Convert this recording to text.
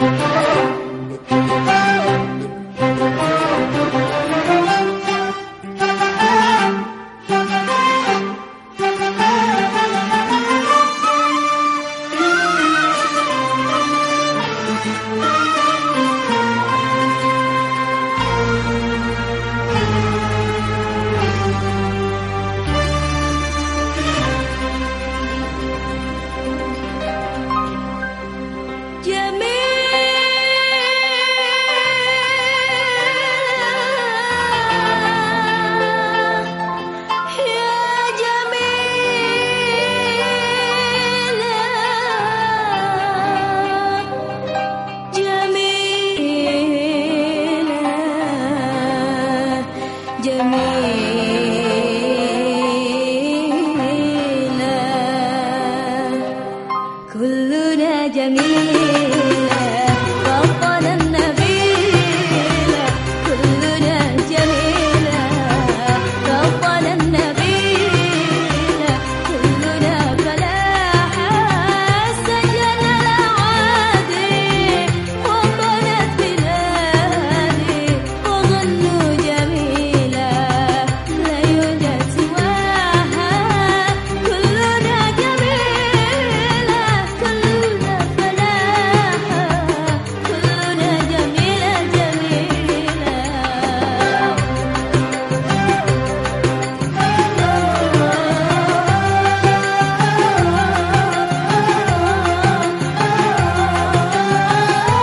كلنا جميلة وطنا